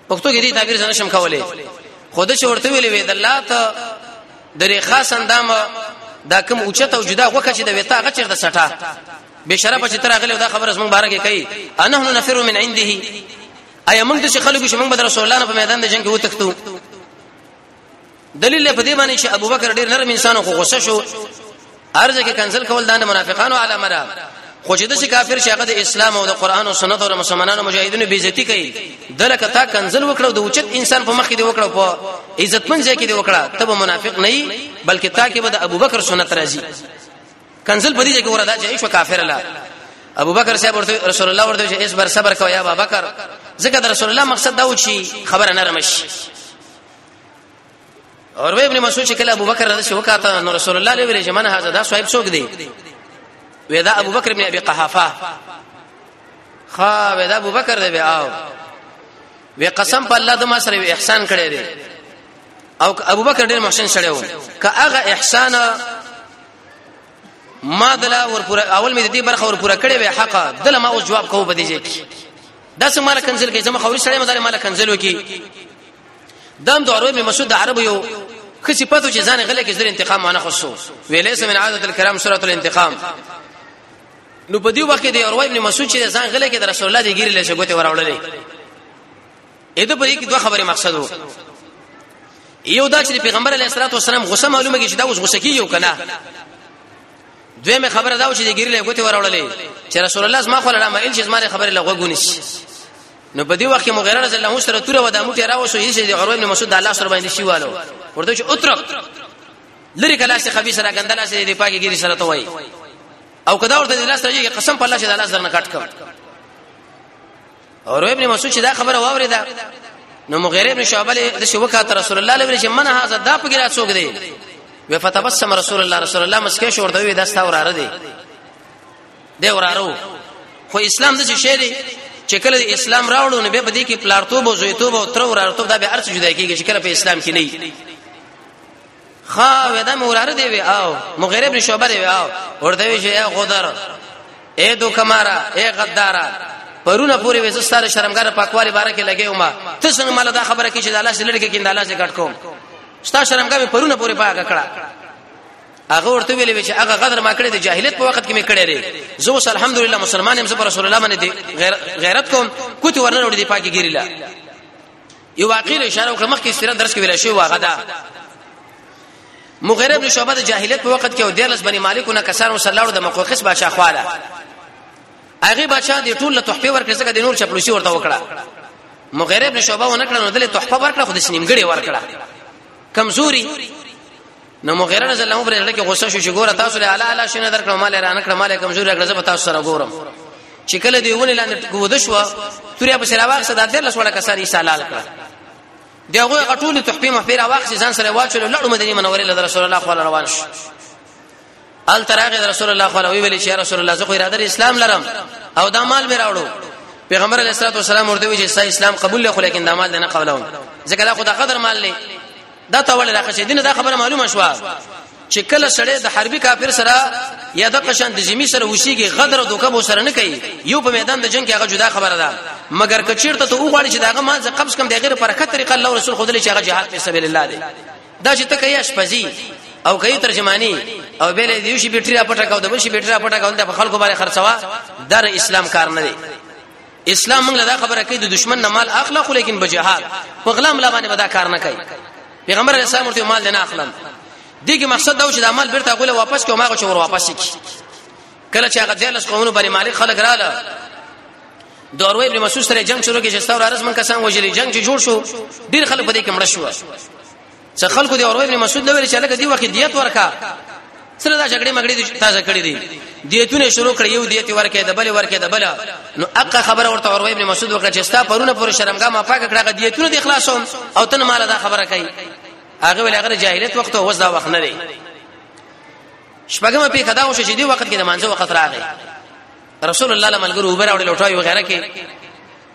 پښتو کې دې تعبیر څنګه شم کولې خود چې ورته ویلې وې د الله ته درې خاص اندام دا کوم اوچت او جدا غوکه چې د وتا غچر د سټا به شرف چې تر اغله دا خبره زمون بارګه کوي انه نفر من عنده ایا موږ د خلکو شمن بدر رسول الله په میدان د جنگ کې وتښتو دلیل په دې باندې چې ابوبکر ډیر نرم انسان خو غوسه شو ارزه کې کنسل کول دا منافقانو علامه ده خو چې د شي کافر شاګه د اسلام او د قران او سنت او مسلمانانو مجاهدینو بیزتی کوي دلکه تا کنزل وکړو د اوچت انسان په مخ کې دی وکړو په عزتمن ځای کې دی وکړه ته به منافق نه یې بلکې تا کې به د ابوبکر سنت راځي کنزل په دې ځای کې وردا چې ایشو کافر لا ابوبکر صاحب ورته رسول الله ورته چې اس بر صبر کوي یا ابوبکر ځکه د رسول الله مقصد دا و چې خبره نرم شي اور وې ابن مسعود چې کله ابو بکر رضی الله عنه نو رسول الله علیه وسلم چې من هاذا دا صاحب څوک دی وې دا ابو بکر ابن ابي قحافه خا وې دا ابو بکر دی او وې قسم په الله د ما سره احسان کړی دی او ابو بکر ډېر محسن سره و که هغه احسان ما دلا ور پورا اول مې دې برخه ور پورا کړې وې حق دل ما اوس جواب کوو بدیږي دا سم مال کنزل کې زما خوري سره مدار مال کنزل وکي دام د عروه مسعود د عربو یو کسي پاتو چې ځان غلې کې زر انتقام معنا خصو ویلې سم من عادت الکرام سوره الانتقام نو په دې وخت کې د عروه ابن مسعود چې ځان غلې کې د رسول الله دی ګیرې لشه ګوتې وراوللې اې د پرې کې دوه خبرې مقصد وو یو دا چې پیغمبر علیه الصلاه والسلام غوسه معلومه کې چې دا اوس غوسه کیږي او کنه دویمه خبره دا و چې د ګیرلې غوته وراوللې چې رسول الله زما خو لرم ان چې زما خبره لغوه ګونیش نو په دې وخت کې مغیره رضی الله عنه سره توره ودا موټی راوسو یې چې عروه ابن مسعود الله سره باندې شیوالو ورته چې اترک لری کلا سي خبيث را غندلا سي دې پاکي ګيري سره ته وای او کدا ورته دې لاس راځي قسم په الله چې الله سره نه کټ کم عروه ابن مسعود چې دا خبره واوریدا نو مغیره ابن شعبه له د شوکات رسول الله لوي چې من هاذا دا په ګرا څوک دی وفتبسم رسول الله رسول الله مسکه شو ورته وی دا ستا وراره دی دی ورارو خو اسلام د څه شی دی چې کله د اسلام راوړو نو به دې کې پلارتوب او زویتوب او تر ورارتوب دا به ارڅ جدا کیږي چې کله په اسلام کې نه وي خا ودا موراره دی وی او مغیر ابن شعبه دی وی او ورته وی چې غدر اے دو کمارا اے غدارا پرونه پوری وې زستاره شرمګار پاکوالی بار کې لګې ومه ته څنګه مال دا خبره کې چې د الله سره لړ کې کیند الله سره کټ کوم ستا شرمګار پرونه پوری پاک کړه هغه ورته ویلې چې هغه غدر ما کړی د جاهلیت په وخت کې مې کړی دی زه اوس الحمدلله مسلمان یم زه پر رسول الله باندې غیرت کوم کوته ورنه وړي دی پاکي ګریلا یو واقعي اشاره وکړه مخکې استرا درس کې ویل شوی واغه دا مغیره بن شعبه د جاهلیت په وخت کې او دیرلس بني مالکونه کسان وسلاړو د مقوقس بادشاہ خواله هغه بادشاہ د ټول له تحفه ورکړه ځکه د نور چپلوسی ورته وکړه مغیره بن شعبه ونکړه نو د تحفه ورکړه خو د سنیمګړي ورکړه کمزوري نو مغیره رضی الله عنه پر لړ کې غوسه شو چې ګوره تاسو له اعلی اعلی شنه درکړم مال رانه کړم مال کمزور کړم زه به تاسو سره ګورم چې کله دی ونی لاندې ګوده شو توریا په سره واخ صدا دل لسوړه کسر یې سالال کړ دی هغه غټول تحفه مفیر واخ ځان سره واچول لړ مدینه منوره له رسول الله صلی الله علیه وسلم ال تراغه رسول الله خو وی ویل چې رسول الله زه خو اراده اسلام لرم او دا مال مې راوړو پیغمبر علیه الصلاه والسلام ورته وی چې اسلام قبول لې خو لیکن دا مال نه قبلوم ځکه دا خو دا قدر مال لې دا ته ول راخه چې دین دا خبره معلومه شو چې کله سړی د حربي کافر سره یا د قشان د جمی سره وشيږي غدر او دوکه بو سره نه کوي یو په میدان د جنگ کې هغه جدا خبره ده مګر کچیرته ته وګړي چې داغه مال ز قبض کم د غیر پر کټ طریقه الله رسول خدای چې هغه جهاد په سبیل الله دی دا چې ته کوي اشپزي او کوي ترجمانی او بیل دی شي بیټری را پټه کاو د بل شي بیټری را پټه کاو د خلکو باندې خرڅوا دا اسلام کار نه دی اسلام موږ دا خبره کوي د دشمن نه مال اخلا خو لیکن بجهاد په غلام لا باندې ودا کار نه کوي پیغمبر علیه السلام ورته مال نه اخلم دغه مقصد دا و چې د مال بیرته غوله واپس کوم هغه چې ور واپس کی کله چې هغه دلس قومونو باندې مالک خلک رااله د اروي ابن مسعود سره جنگ شروع کې چې ستاره ارز من کسان وجلي جنگ چې جوړ شو ډیر خلک په دې کې مړ شو څه خلکو د اروي ابن مسعود لوري چې لکه دی وخت دیت ورکا سره دا جګړې مګړې دي تازه کړې دي دیتونه شروع کړې یو دیت ورکې د بل ورکې د بل نو اقا خبره ورته اروي ابن مسعود وکړه چې ستا پرونه پر شرمګه ما پاک کړه دیتونه د اخلاصوم او تن مال دا خبره کوي هغه ول هغه جاهلیت وخت او وځ دا وخت نه دی شپږمه په کدا وشه چې دی وخت کې د مانځه وخت راغی رسول الله له ملګرو اوبر او لوټای وغیرہ کې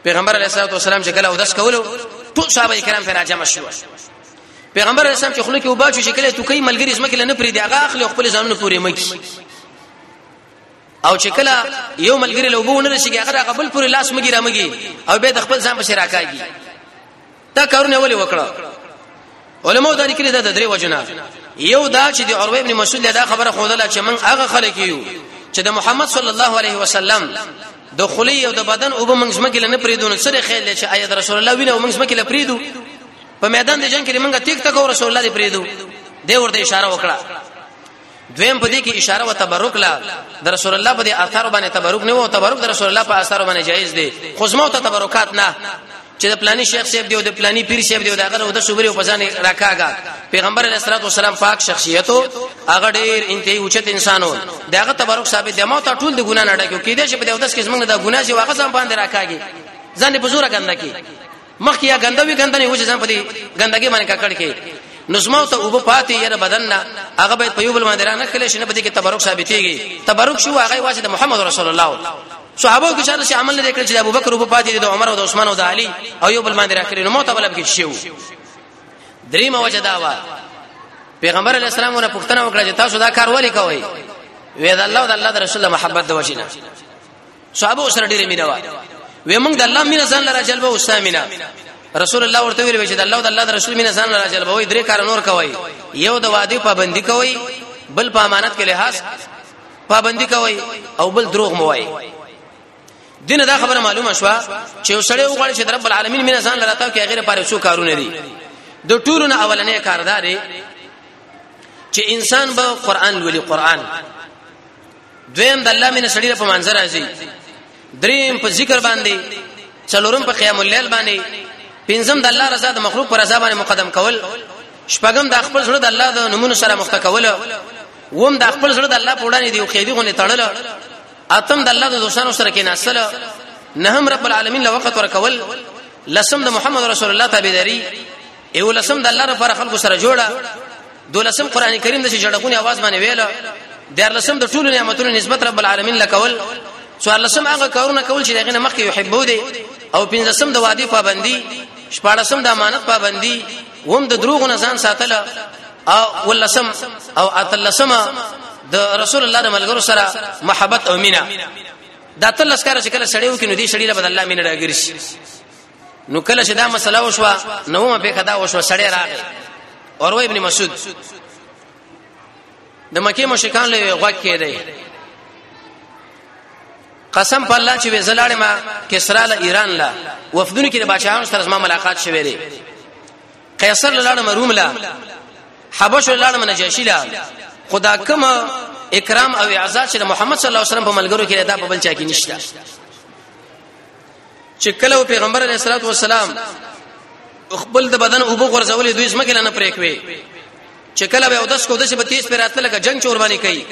پیغمبر علیه الصلاه والسلام چې کله اودس کولو ټول صحابه کرام پر راجم شو پیغمبر علیه السلام چې خلک وباچو چې کله توکي ملګری زمکه لنه پری دی هغه اخلي خپل ځانونه پورې مکی او چې کله یو ملګری له وبو نه رسیږي هغه قبل پورې لاس مګی رامګي او به د خپل ځان بشرا کوي دا کارونه ولې وکړه علماء دا لیکلي دا د درې وجنه یو دا چې د عروه ابن مسعود دا خبره خوده چې من هغه خلک یو چې د محمد صلی الله علیه وسلم د خلی او د بدن او موږ زمکه لنه پریدون سره خیال چې آیا د رسول الله وینه موږ زمکه لپریدو په میدان د جنگ کې موږ تیک تک رسول الله دی پریدو دی ورته اشاره وکړه دویم په دې کې اشاره او تبرک لا د رسول الله په دې آثار باندې تبرک نه وو تبرک د رسول الله په آثار باندې جایز دی خو زمو ته تبرکات نه چې د پلاني شیخ صاحب دی او د پلاني پیر صاحب دی او داغه او د صبري په ځان راکاګه پیغمبر علیه الصلاه والسلام پاک شخصیت او هغه ډیر انتهایی اوچت انسان و داغه تبرک ثابت دی مو ته ټول د ګنا نه ډکه کیدې چې په دې ودس کې زمونږ د ګنا چې واقع ځم باندې راکاږي ځان په زور غنده کی مخکې یا ګنده وی ګنده نه وځي ځم په دې ګندګي باندې ککړ کې نظمو ته وب پاتې یره بدن نه هغه به په یو بل باندې رانه کله شنه په دې کې تبرک ثابتېږي تبرک شو هغه واسه د محمد رسول الله صحابه کې چاره شي عمل لري کړ چې ابو بکر وب پاتې د عمر او د عثمان او د علي او یو بل باندې راکړي نو موته بل کې شیو دریم وجه دا و پیغمبر علی السلام ونه پښتنه وکړه چې تاسو دا کار ولې کوئ وې دا الله او د الله د رسول محبت د وجینه صحابه سره ډېر مینه و وې موږ د الله مینه ځان لره جلبه او سامینه رسول الله ورته ویل چې د الله او د الله د رسول مینه ځان لره جلبه وې درې کار نور کوي یو د وادي پابندي کوي بل په امانت کې لحاظ پابندي کوي او بل دروغ مو وایي دین دا خبره معلومه شو چې وسړی وغواړي چې رب العالمین مینه ځان لره تا کې غیر پاره څو کارونه دي د ټولو نه اولنې کاردار چې انسان به قران ولي قران دویم د الله مینه سړی په منځ راځي دریم په ذکر باندې څلورم په قیام الليل باندې پنځم د الله رضا د مخلوق پر رضا باندې مقدم کول شپږم د خپل سره د الله د نمونه سره مخته کول وم د خپل سره د الله په وړاندې دی خېدی غونې تړل اتم د الله د دوستانو سره کې نسل نهم رب العالمین له وخت ورکول لسم د محمد رسول الله تابعداري ایو لسم د الله لپاره خلکو سره جوړه دولسم قران کریم د شړکونی आवाज باندې ویل د لسم د ټولو نعمتونو نسبت رب العالمین لکول څوار لسم هغه کارونه کول چې دغه مخکې یحبو دي او پنځسم د وادي پابندي شپاړسم د امانت پابندي وم د دروغ نه ځان ساتل او ولسم او اتلسم د رسول الله د ملګرو سره محبت او مینا دا تل لسکاره چې کله سړیو کې نو دې سړی له بدل الله مینه راګرځي نو کله چې دا مسله وشوه نو ما په خدا وشوه سړی راغی اور ابن مسعود د مکه مشکان له غوږ کې دی قسم په الله چې وزلاړې ما کسرا له ایران لا وفدونو کې د بادشاہانو سره زما ملاقات شوه دی قیصر لاړ مروم لا حبش لاړ نجاشی لا خدا کوم اکرام او اعزاز چې محمد صلی الله علیه وسلم په ملګرو کې دا په بل چا کې نشته چې کله پیغمبر علیه الصلاۃ والسلام خپل د بدن اوبو غرزولې دوی زمکه لنه پرې کوي چې کله به اودس کو دسه به تیز پر راتل لکه جنگ چور باندې کوي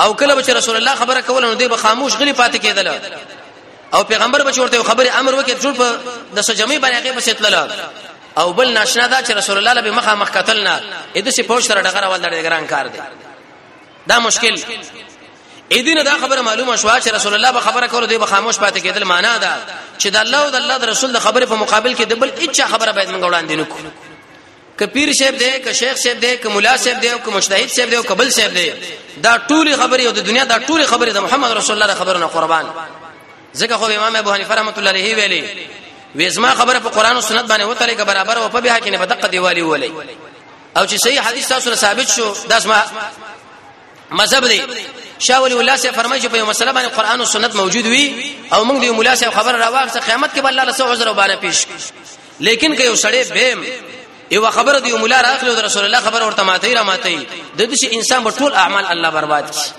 او کله به رسول الله خبره کوله نو دوی به خاموش غلي پاتې کېدل او پیغمبر به چورته خبره امر وکړي ټول په د سجمې باندې هغه بس اتلل او بل ناشنا دا چې رسول الله به مخه مخ قتل نه اې د سي پوښتنه ډغره ول دړي ګران کار دی دا مشکل اېدینه دا خبره معلومه شو چې رسول الله به خبره کوله دوی به خاموش پاتې کېدل معنا ده چې د الله او د الله د رسول د خبرې په مقابل کې د بل هیڅ خبره باید موږ وړاندې نه کوو که پیر شیب دی که شیخ شیب دی که مولا شیب دی که مجتهد شیب دی که بل شیب دی دا ټول خبرې او د دنیا دا ټول خبرې د محمد رسول الله خبرو نه قربان ځکه خو امام ابو حنیفه رحمۃ اللہ علیہ ویلي وېزما خبره په قران او سنت باندې وته لکه برابر او په بها کې نه بدقه دیوالي ولې او چې صحیح حدیث تاسو سره ثابت شو دا اسما مذهب دی شاه ولی الله سي فرمایي چې په یو مسله باندې قران او سنت موجود وي او موږ دی مولا سي خبر راوخته قیامت کې به الله له عذر وباره پیش لیکن که یو سړی بهم یو خبره دی مولا راخلو رسول الله خبر ورته ماته را ماته د دې انسان په ټول اعمال الله برباد کړي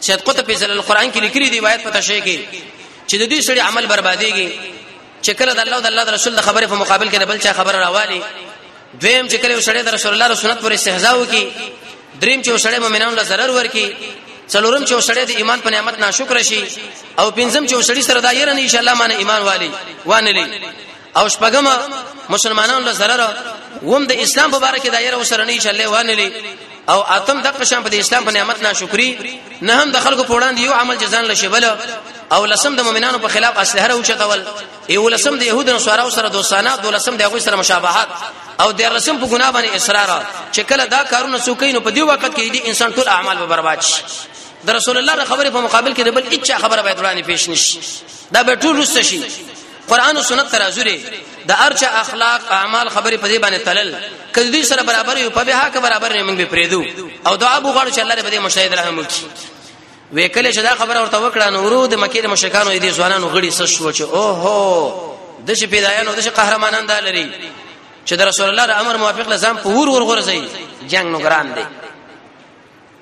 سید قطب فضل القرآن کې لیکلي دی روایت پته شي کې چې د دې سړي عمل برباديږي چې کله د الله او د الله رسول د خبرې په مقابل کې بل چا خبر راوالي دویم چې کله سړی د رسول الله سنت پر استهزاء وکي دریم چې سړی مؤمنانو له ضرر ورکي څلورم چې سړی د ایمان په نعمت ناشکر شي او پنځم چې سړی سره دا یره ان شاء الله باندې ایمان والی وانه لې او شپږم مسلمانانو له zarar ووم د اسلام په اړه کې دایره وسره نه چې الله وانلی او اتم دغه شان په اسلام په نعمت ناشکری نه هم د خلکو په وړاندې یو عمل جزان لشبل او لسم د مؤمنانو په خلاف اسلحه اوچتول یو لسم د يهودو او سوارو سره دوستانه د لسم د هغه سره مشابهت او د رسم په ګناه باندې اصرار چې کله دا کارونه سوکینو په دې وخت کې دي انسان ټول اعمال به برباد شي د رسول الله خبره په مقابل کې د بل اچا خبره باید وړاندې پیش نشي دا به ټول رسته شي قران او سنت ترازوري د ارچ اخلاق اعمال خبرې په دې باندې تلل کله دوی سره برابر یو په بها کې برابر نه موږ پریدو او دعا بو غواړو چې الله دې په دې مشاهد رحم وکړي وکله چې دا خبره ورته وکړه نو ورو د مکه د مشکانو دې ځوانانو غړي سس شو چې اوهو د شي پیدایانو د شي قهرمانان دا لري چې د رسول الله د امر موافق لزم په ور ور غورځي جنگ نو ګران دی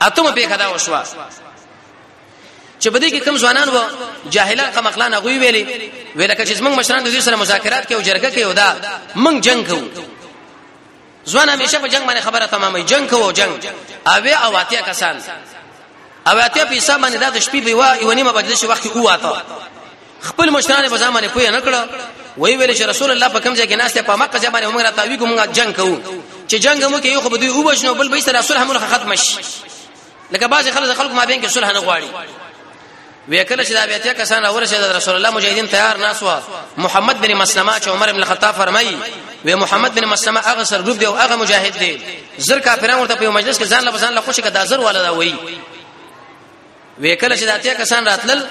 اتمه پیښه دا وشوه چې بده کې کم ځوانان و جاهلان قمقلان غوي ویلي ویل کچې زمنګ مشران د دې سره مذاکرات کوي او جرګه کوي او دا منګ جنگ کوو ځوان همیشه په جنگ باندې خبره تمامه جنگ کوو جنگ اوی او اتیا کسان او اتیا په حساب باندې دا د شپې به وا یو نیمه بدل شي وخت او واته خپل مشران په ځامنه پوی نه کړو وی ویل چې رسول الله په کوم ځای کې ناشته په مکه ځای باندې موږ راته وی کومه جنگ کوو چې جنگ مو کې یو خو به دوی وبښنو بل به سره رسول هم ختم شي لکه بعض خلک خلک ما بین کې صلح نه غواړي وکړه چې دا بیا ته کسان اورشه رسول الله مجاهدین تیار ناسوا محمد بن مسلمه چې عمر بن الخطاب فرمایي و محمد بن مسلمه هغه سر ګروپ دی او هغه مجاهد دی زر کافرانو ورته په مجلس کې ځان له ځان له خوشی کده زر ولا دا وایي وکړه چې داتیا کسان راتلل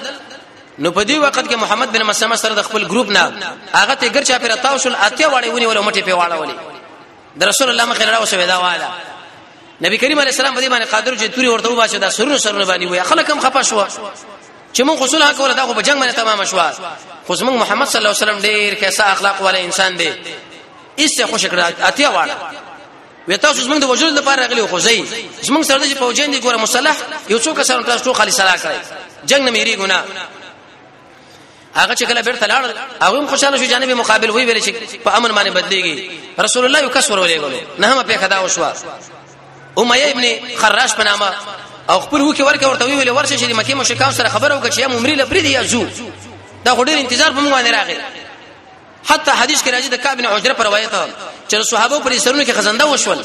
نو په دې وخت کې محمد بن مسلمه سره د خپل ګروپ نه هغه ته ګر چا پر تاو شول اتیا واړې ونی ولا مټې په واړه ولې د رسول الله مخې راو شوې دا والا نبی کریم علیه السلام په دې باندې قادر چې توري ورته وباسه دا سر سر باندې وي خلک هم خپه شو چې مون غسل حق ولا دا خو په جنگ باندې تمام شو خو زمون محمد صلی الله علیه وسلم ډیر کیسه اخلاق والا انسان دی ایسه خوش کړه اتیا واړه وې تاسو زمونږ د وجود لپاره راغلی خو زی زمونږ سره د فوجین دی ګوره مصالح یو څو کسان تاسو ټول خالي سره کړی جنگ نه میری ګنا هغه چې کله بیرته لاړ هغه هم خوشاله شو جانب مقابل وی ویل چې په امن باندې بدلیږي رسول الله یو کس ورولېګلو نه هم په خدا وشوا امیه ابن خراش په نامه او خپل هو کې ورکه ورته ویل ورشه چې مکه مشکان سره خبرو کې چې عمرې لپاره دی یزو دا غوډیر انتظار په موږ باندې راغی حتی حدیث کې راځي د کعب بن عجره پر روایت چې صحابه پر سرونو کې خزنده وشول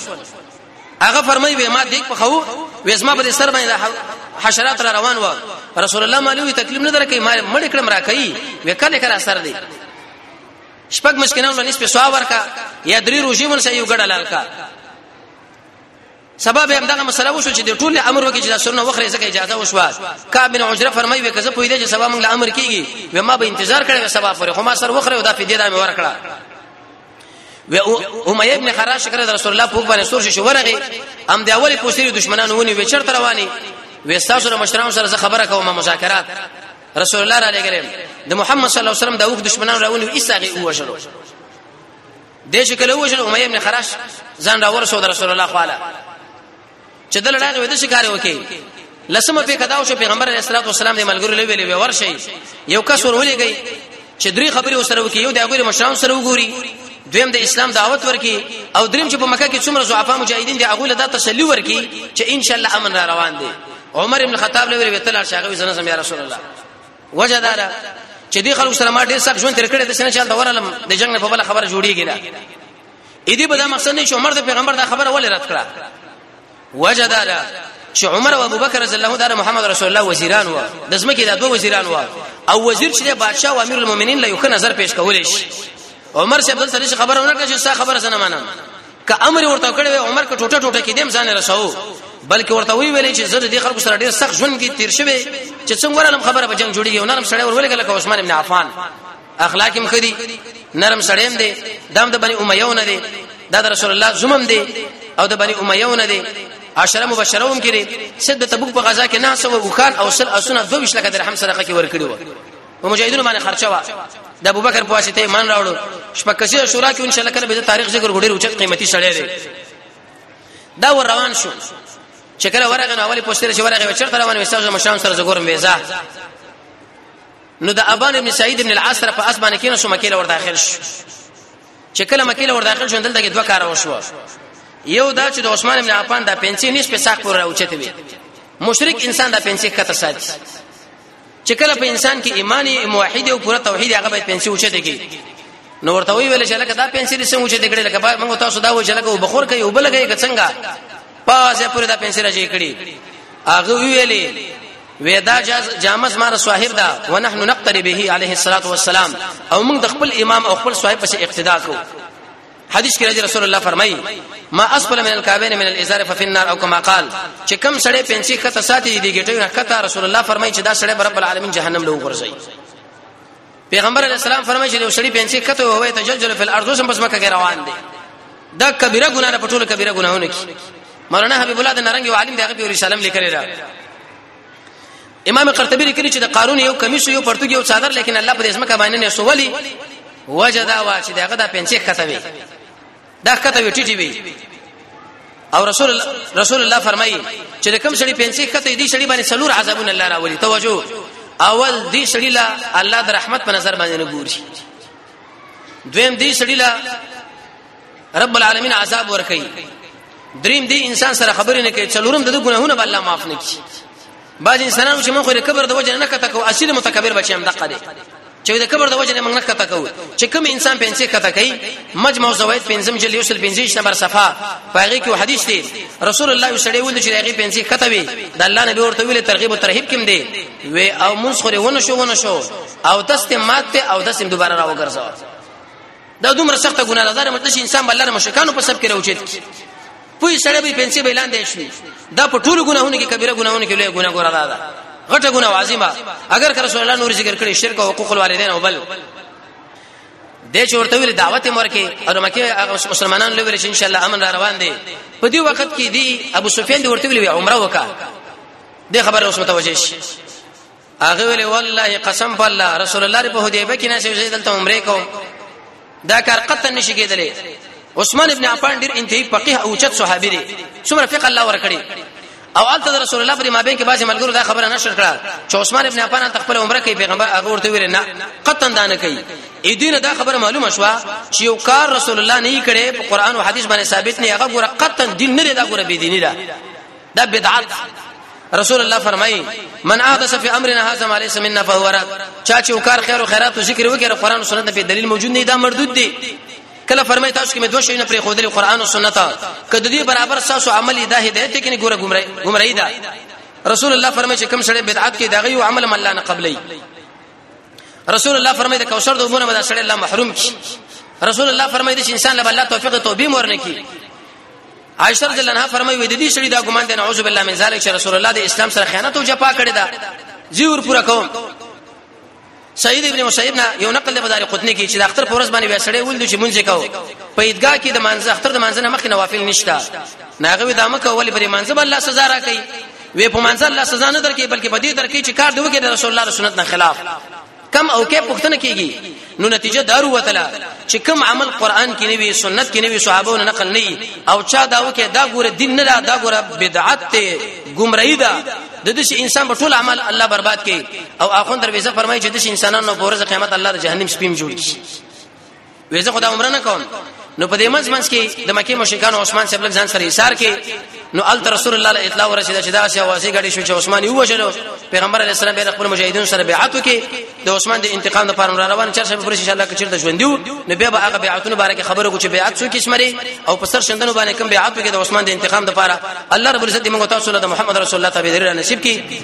هغه فرمایي به ما دیک په خو وېسما پر سر باندې حشرات را روان و رسول الله مالوي تکلیف نه درکې ما مړ کړم راکې وکړه کړه سر دی شپږ مسکینانو نسبه سوا ورکا یا درې روزي ونسې یو ګډه لالکا سبب هم دغه مسله وشو چې د ټول امر وکړي چې دا سرونه وخره ځکه اجازه وشوه کعب بن عجره فرمایي وکړه زه پوهیږم چې سبا موږ له امر کیږي و ما به انتظار کړی سبا پورې خو ما سر وخره او دا فدیه دا مې ورکړه و امیه ابن خراش کړه رسول الله په باندې سور شو ورغه هم د اولی پوسری دشمنانو ونی وچر رواني و تاسو سره مشران سره خبره کوم مذاکرات رسول الله علیه کریم د محمد صلی الله علیه وسلم د اوخ دشمنانو راونی ایساغه او وشلو د چې کله وژل امیه ابن خراش ځان را ورسو د رسول الله خواله چې دل راغی وې د شکار وکي لسمه په کدا او پیغمبر علیه الصلاه والسلام د ملګرو لوي لوي ورشي یو کس ورولېږي چې درې خبرې وسره وکي یو د هغه مشران سره وګوري دویم د اسلام دعوت ورکي او دریم چې په مکه کې څومره زعفا مجاهدین دي هغه له دا تسلی ورکي چې ان شاء الله امن را روان دي عمر ابن الخطاب لوي وتل شاغوي زنه سم یا رسول الله وجه دا ده چې دې خلکو سره ما ډېر سخت ژوند تیر کړی د سینې چل دا ورلم د جنگ په بل خبره جوړیږي نه اې دې په دا مقصد نه چې عمر د پیغمبر دا خبره ولې رد کړه وجه دا ده چې عمر او ابوبکر رضی الله تعالی محمد رسول الله وزیران و د زمکه د دوه وزیران و او وزیر چې بادشاه او امیر المؤمنین له یو نظر پیش کول شي عمر صاحب دلته خبره ونه کړه چې ستا خبره زنه منم که امر ورته کړی وي عمر کې ټوټه ټوټه کې دیم ځان رسو بلکې ورته وی ویلې چې زه د خلکو سره ډیر سخت ژوند کې تیر شوی چې څنګه ورلم خبره به جنگ جوړیږي نرم سړی ورولې کله عثمان ابن عفان اخلاق هم خدي نرم سړی هم دی دام د بنی امیه نه دی دا د رسول الله زمم دی او د بنی امیه نه دی عشره مبشرون کړي سید د تبوک په غزا کې نه سو وکال او سل اسونه 22 لک درهم صدقه کې ورکړي و په مجاهدونو باندې خرچه وا د ابوبکر په واسطه ایمان راوړو شپږ کسي شورا کې ان شاء الله کله به تاریخ ذکر غوډیر او چت قیمتي سړی دی دا ور روان شو چې کله ورغه نو اولی پوسټر چې ورغه چرته روان وساجه مشام سره زګورم ویزا نو د ابان ابن سعید ابن العاص سره په اسمانه کې نو شو مکیله ور داخل شو چې کله مکیله ور داخل شو دلته کې دوه کار وشو یو دا چې د عثمان ابن عفان د پنسي نش په ساق پر راوچته وي مشرک انسان د پنسي کته ساتي چې کله په انسان کې ایمان موحد او پوره توحید هغه به پنسي اوچته کی نو ورته وی ویل چې لکه دا پنسي څنګه اوچته کړي لکه موږ تاسو دا و چې لکه بخور کوي او بلګي څنګه پازه پوره دا پنسي راځي کړي هغه ویلې ودا جامز مار صاحب دا ونحن نقتري به عليه الصلاه والسلام او موږ د خپل امام او خپل صاحب په اقتدا کوو حدیث کې راځي رسول الله فرمایي ما اسفل من الكعبين من الازار ففي النار او كما قال چې کم سړی پنسي کته ساتي دي ګټي نه کته رسول الله فرمایي چې دا سړی رب العالمین جهنم له وګرځي پیغمبر علی السلام فرمایي چې یو سړی پنسي کته وي ته جلجل فی الارض سم پس مکه روان دي دا کبیره ګناه په ټولو کبیره ګناهونه کې مولانا حبیب الله د نارنګ عالم دغه په رسالم لیکلی دا امام قرطبي لیکلی چې د قارون یو کمیس یو پرتګي یو څادر لیکن الله په دې اسمه باندې نه سوولي وجدا وا چې داغه د پنځه کته وي دا کته وي ټیټي وي او رسول رسول الله فرمایي چې د کم شړي پنځه کته دي شړي باندې سلور عذابون الله راولي توجه اول دې شړي لا الله د رحمت په نظر باندې نه ګوري دویم دې شړي لا رب العالمین عذاب ور کوي دریم دی انسان سره خبرې نه کوي څلورم د ګناهونو بل الله معاف نه کوي بعض انسانانو چې مخه کبر د وجه نه کته کو اصل متکبر بچي هم دقه دي چې د کبر د وجه نه موږ نه کته کو چې کوم انسان پنځه کته کوي مجموع زوید پنځم جلد یوسل پنځه نمبر صفه پاره کې حدیث دی رسول الله صلی الله علیه وسلم چې هغه پنځه کته وي د الله نبی ورته ویل ترغیب او ترهیب کوم دی و او منصره ونه شو ونه شو او دسته ماته او دسته دوباره راوګرځاو دا دومره سخته ګناه ده دا مطلب انسان بل لره مشکانو په سب کې راوچت کی پوی سړی به پنسي بیلان دی شي دا په ټولو ګناهونو کې کبیره ګناهونو کې لوی ګناه ګره ده غټه ګناه عظیمه اگر که رسول الله نور ذکر کړي شرک او حقوق الوالدین او بل د چې ورته ویل دعوت مور کې او مکه مسلمانان لوي ان شاء الله امن را روان دي په دې وخت کې دی ابو سفیان دی ورته ویل عمره وکا د خبر اوس متوجه شي هغه ویل والله قسم په الله رسول الله په حدیبه کې نه شوی زه دلته عمره کوم دا کار قطع نشي کېدلی عثمان ابن عفان ډیر انتهایی فقيه او چت صحابي دی څومره فقه الله ورکړي او انت رسول الله پر مابین کې بعضې ملګرو دا خبره نشر کړه چې عثمان ابن عفان ته خپل عمره کوي پیغمبر هغه ورته ویل نه قطن دا نه کوي اې دینه دا خبره معلومه شوه چې یو کار رسول الله نه کړي په قران او حدیث باندې ثابت نه هغه ګوره قطن دین نه دا ګوره بيدینی ده دا بدعت رسول الله فرمایي من احدث في امرنا هذا ما ليس منا فهو رد چا چې وکړ خیر او خیرات او ذکر وکړ قران او سنت په دلیل موجود نه دا مردود دي کله فرمای تاسو کې مې دوه شیونه پرې خودلې قران او سنت کله دې برابر تاسو عمل دا هدایت کې نه ګوره گمراهي گمراهي ده رسول الله فرمایي چې کوم شړې بدعت کې دا غي او عمل مله نه قبلې رسول الله فرمایي د کوثر د وبونه به سړی الله محروم کی رسول الله فرمایي چې انسان له الله توفیق توبې مور نه کی عائشہ رضی الله عنها فرمایي وې د دې شړي دا ګمان دی نعوذ بالله من ذلک چې رسول الله د اسلام سره خیانت او جفا کړی دا زیور پورا کوم سید ابن مسیب نه یو نقل له مدار قطنی کې چې د اختر پورس باندې وسړې ولدو چې مونږ کاو په عیدګاه کې د مانځه اختر د مانځه نه مخکې نوافل نشته ناغه وې دامه کول پرې مانځه بل الله سزا راکړي وی په منځ الله سزا نه درکې بلکې په دې درکې چې کار دی وکړي رسول الله سنت نه خلاف کم او کې پښتنه کیږي نو نتیجه دارو وتله چې کم عمل قران کې نه وی سنت کې نه وی صحابو نه نقل نه او چا دا وکي دا ګوره دین نه دا, دا ګوره بدعت ته گمراهی ده د دې انسان په ټول عمل الله برباد کړي او اخوند درویزه فرمایي چې د انسانانو په ورځ قیامت الله د جهنم سپیم جوړ کړي وې زه خدای عمره نه کوم نو په دې منځ منځ کې د مکه مشرکان او عثمان صاحب ځان سره ایثار کې نو ال رسول الله له اطلاع ورسېده چې دا شی واسي غړي شو چې عثمان یو وشلو پیغمبر علیه السلام به خپل مجاهدین سره بیعت وکړي د عثمان د انتقام لپاره را روان چر شب پر ان شاء الله کچر د ژوندو نو به هغه بیعتونه باره کې خبرو کو چې بیعت سو کې شمري او په سر شندنو باندې کوم بیعت وکړي د عثمان د انتقام لپاره الله رب العزت موږ تاسو له محمد رسول الله تعالی نصیب کړي